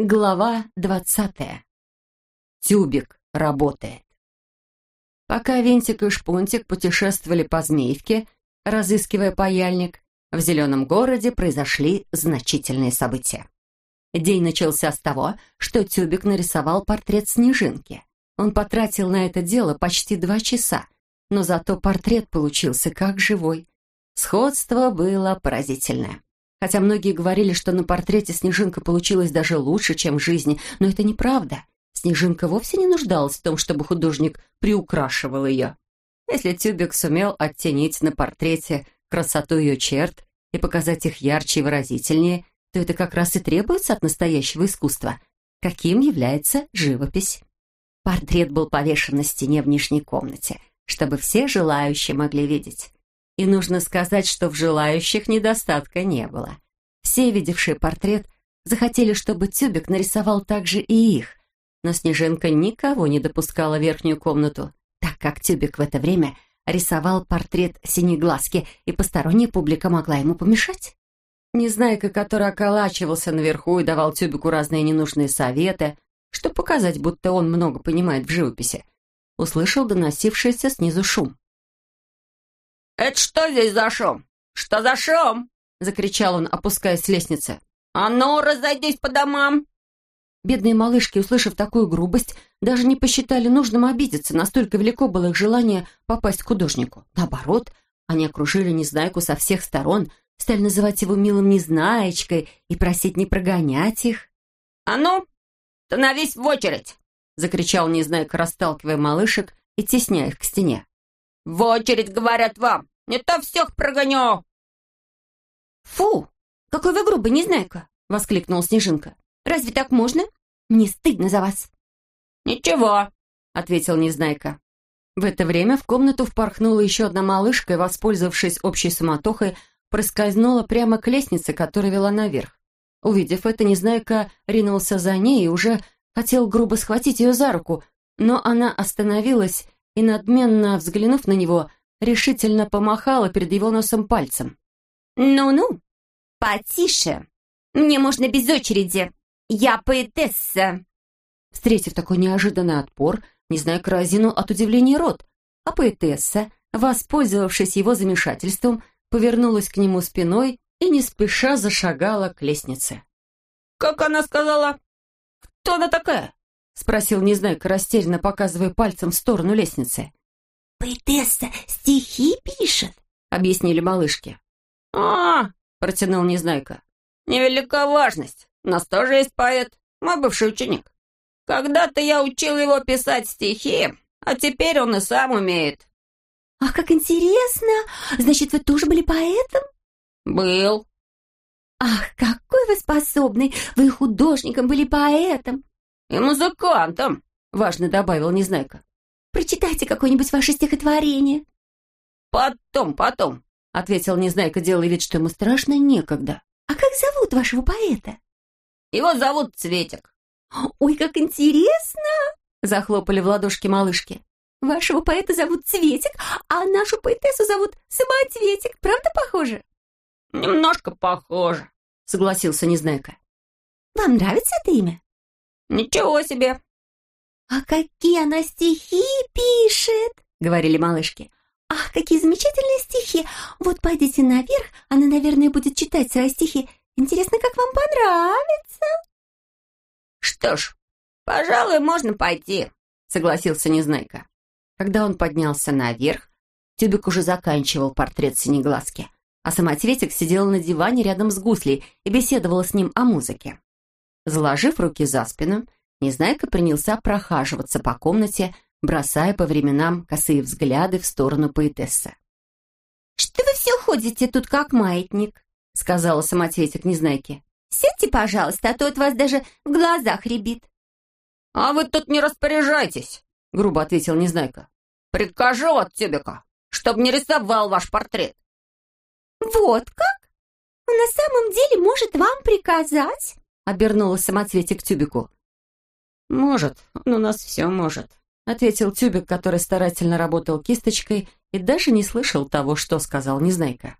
Глава двадцатая. Тюбик работает. Пока Винтик и Шпунтик путешествовали по Змеевке, разыскивая паяльник, в Зеленом городе произошли значительные события. День начался с того, что Тюбик нарисовал портрет Снежинки. Он потратил на это дело почти два часа, но зато портрет получился как живой. Сходство было поразительное. Хотя многие говорили, что на портрете Снежинка получилась даже лучше, чем в жизни, но это неправда. Снежинка вовсе не нуждалась в том, чтобы художник приукрашивал ее. Если Тюбик сумел оттенить на портрете красоту ее черт и показать их ярче и выразительнее, то это как раз и требуется от настоящего искусства, каким является живопись. Портрет был повешен на стене в нижней комнате, чтобы все желающие могли видеть. И нужно сказать, что в желающих недостатка не было. Все, видевшие портрет, захотели, чтобы Тюбик нарисовал также и их. Но Снежинка никого не допускала в верхнюю комнату, так как Тюбик в это время рисовал портрет Синеглазки, и посторонняя публика могла ему помешать. Незнайка, который околачивался наверху и давал Тюбику разные ненужные советы, чтобы показать, будто он много понимает в живописи, услышал доносившийся снизу шум. «Это что здесь за шум? Что за шум?» — закричал он, опускаясь с лестницы. «А ну, разойдись по домам!» Бедные малышки, услышав такую грубость, даже не посчитали нужным обидеться, настолько велико было их желание попасть к художнику. Наоборот, они окружили Незнайку со всех сторон, стали называть его милым Незнаечкой и просить не прогонять их. «А ну, становись в очередь!» — закричал Незнайка, расталкивая малышек и тесняя их к стене. «В очередь, говорят вам! Не то всех прогоню!» «Фу! Какой вы грубый, Незнайка!» — воскликнула Снежинка. «Разве так можно? Мне стыдно за вас!» «Ничего!» — ответил Незнайка. В это время в комнату впорхнула еще одна малышка и, воспользовавшись общей суматохой, проскользнула прямо к лестнице, которая вела наверх. Увидев это, Незнайка ринулся за ней и уже хотел грубо схватить ее за руку, но она остановилась и, надменно взглянув на него, решительно помахала перед его носом пальцем. «Ну-ну, потише. Мне можно без очереди. Я поэтесса». Встретив такой неожиданный отпор, не зная разинул от удивления рот, а поэтесса, воспользовавшись его замешательством, повернулась к нему спиной и не спеша зашагала к лестнице. «Как она сказала? Кто она такая?» — спросил Незнайка, растерянно показывая пальцем в сторону лестницы. «Поэтесса стихи пишет», — объяснили малышки. «А, — протянул Незнайка, — невелика важность. У нас тоже есть поэт, мой бывший ученик. Когда-то я учил его писать стихи, а теперь он и сам умеет». «Ах, как интересно! Значит, вы тоже были поэтом?» «Был». «Ах, какой вы способный! Вы художником были поэтом!» «И музыкантом», — важно добавил Незнайка. «Прочитайте какое-нибудь ваше стихотворение». «Потом, потом», — ответил Незнайка, делая вид, что ему страшно некогда. «А как зовут вашего поэта?» «Его зовут Цветик». «Ой, как интересно!» — захлопали в ладошки малышки. «Вашего поэта зовут Цветик, а нашу поэтессу зовут Самоцветик. Правда похоже?» «Немножко похоже», — согласился Незнайка. «Вам нравится это имя?» «Ничего себе!» «А какие она стихи пишет!» — говорили малышки. «Ах, какие замечательные стихи! Вот пойдите наверх, она, наверное, будет читать свои стихи. Интересно, как вам понравится?» «Что ж, пожалуй, можно пойти», — согласился Незнайка. Когда он поднялся наверх, Тюбик уже заканчивал портрет Синеглазки, а самоцветик сидела на диване рядом с гуслей и беседовала с ним о музыке. Заложив руки за спину, Незнайка принялся прохаживаться по комнате, бросая по временам косые взгляды в сторону поэтессы. «Что вы все ходите тут, как маятник?» — сказала самоцветик Незнайке. «Сядьте, пожалуйста, а то от вас даже в глазах рябит». «А вы тут не распоряжайтесь», — грубо ответил Незнайка. «Прикажу от Тюбика, чтобы не рисовал ваш портрет». «Вот как? На самом деле может вам приказать?» Обернулась самоцветик Тюбику. «Может, он у нас все может», — ответил Тюбик, который старательно работал кисточкой и даже не слышал того, что сказал Незнайка.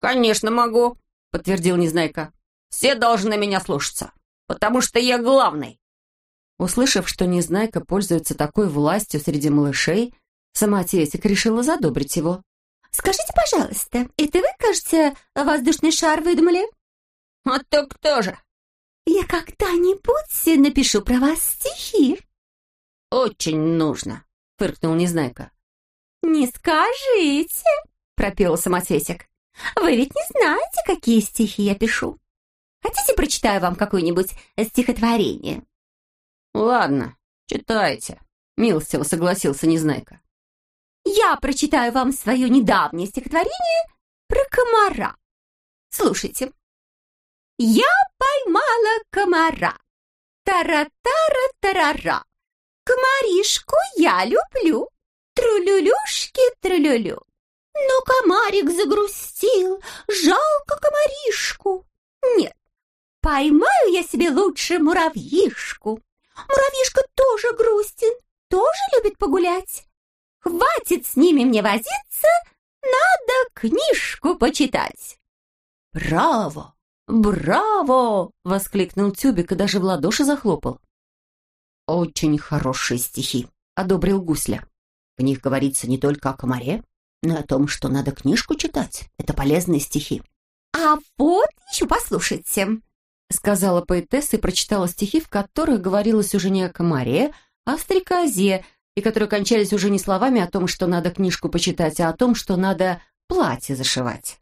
«Конечно могу», — подтвердил Незнайка. «Все должны меня слушаться. потому что я главный». Услышав, что Незнайка пользуется такой властью среди малышей, сама Тетик решила задобрить его. «Скажите, пожалуйста, это вы, кажется, воздушный шар выдумали?» «А то кто же?» «Я когда-нибудь напишу про вас стихи». «Очень нужно», — фыркнул Незнайка. «Не скажите», — пропела самоцветик. «Вы ведь не знаете, какие стихи я пишу. Хотите, прочитаю вам какое-нибудь стихотворение?» «Ладно, читайте», — милостиво согласился Незнайка. «Я прочитаю вам свое недавнее стихотворение про комара. Слушайте. Я поймала комара. Тара-тара-тарара. Комаришку я люблю. Трулюлюшки-трулюлю. Но комарик загрустил, жалко комаришку. Нет, поймаю я себе лучше муравьишку. Муравьишка тоже грустен, тоже любит погулять. Хватит с ними мне возиться, надо книжку почитать. «Браво! Браво!» — воскликнул Тюбик и даже в ладоши захлопал. «Очень хорошие стихи», — одобрил Гусля. «В них говорится не только о комаре, но и о том, что надо книжку читать. Это полезные стихи». «А вот еще послушайте», сказала поэтесса и прочитала стихи, в которых говорилось уже не о комаре, а о стрекозе, и которые кончались уже не словами о том, что надо книжку почитать, а о том, что надо платье зашивать.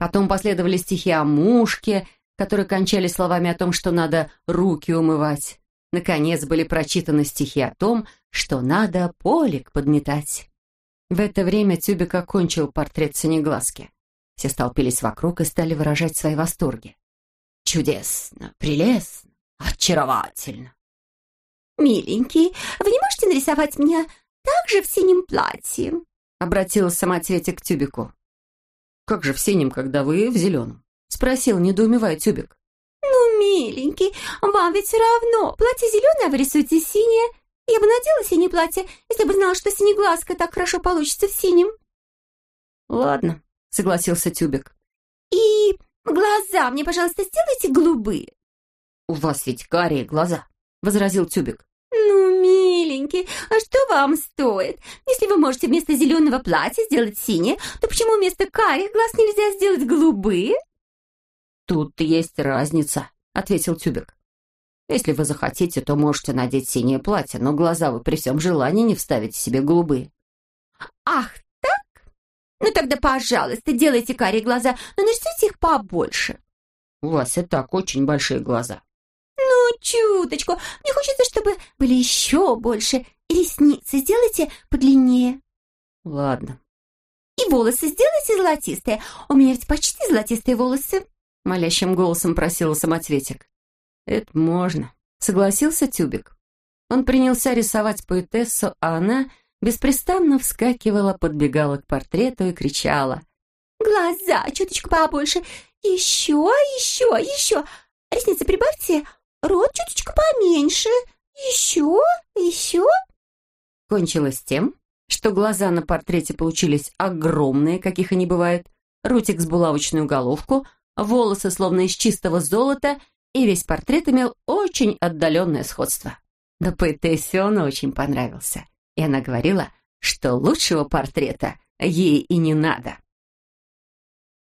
Потом последовали стихи о мушке, которые кончались словами о том, что надо руки умывать. Наконец были прочитаны стихи о том, что надо полик подметать. В это время Тюбик окончил портрет Синеглазки. Все столпились вокруг и стали выражать свои восторги. Чудесно, прелестно, очаровательно. «Миленький, вы не можете нарисовать меня также в синем платье?» Обратилась самоцветик к Тюбику. «Как же в синем, когда вы в зеленом?» Спросил, недоумевая Тюбик. «Ну, миленький, вам ведь все равно. Платье зеленое, а вы рисуете синее. Я бы надела синее платье, если бы знала, что синеглазка так хорошо получится в синем». «Ладно», — согласился Тюбик. «И «Глаза мне, пожалуйста, сделайте голубые». «У вас ведь карие глаза», — возразил Тюбик. «Ну, миленький, а что вам стоит? Если вы можете вместо зеленого платья сделать синее, то почему вместо карих глаз нельзя сделать голубые?» «Тут есть разница», — ответил Тюбик. «Если вы захотите, то можете надеть синее платье, но глаза вы при всем желании не вставите себе голубые». «Ах ну тогда, пожалуйста, делайте карие глаза, но нарисуйте их побольше. У вас и так очень большие глаза. Чуточку. Мне хочется, чтобы были еще больше. И ресницы сделайте подлиннее. Ладно. И волосы сделайте золотистые. У меня ведь почти золотистые волосы. Молящим голосом просила самоцветик. Это можно. Согласился Тюбик. Он принялся рисовать поэтессу, а она беспрестанно вскакивала, подбегала к портрету и кричала. «Глаза чуточку побольше! Еще, еще, еще! Ресницы прибавьте! Рот чуточку поменьше! Еще, еще!» Кончилось тем, что глаза на портрете получились огромные, каких и не бывает, ротик с булавочную головку, волосы словно из чистого золота, и весь портрет имел очень отдаленное сходство. Да поэтессе он очень понравился и она говорила, что лучшего портрета ей и не надо.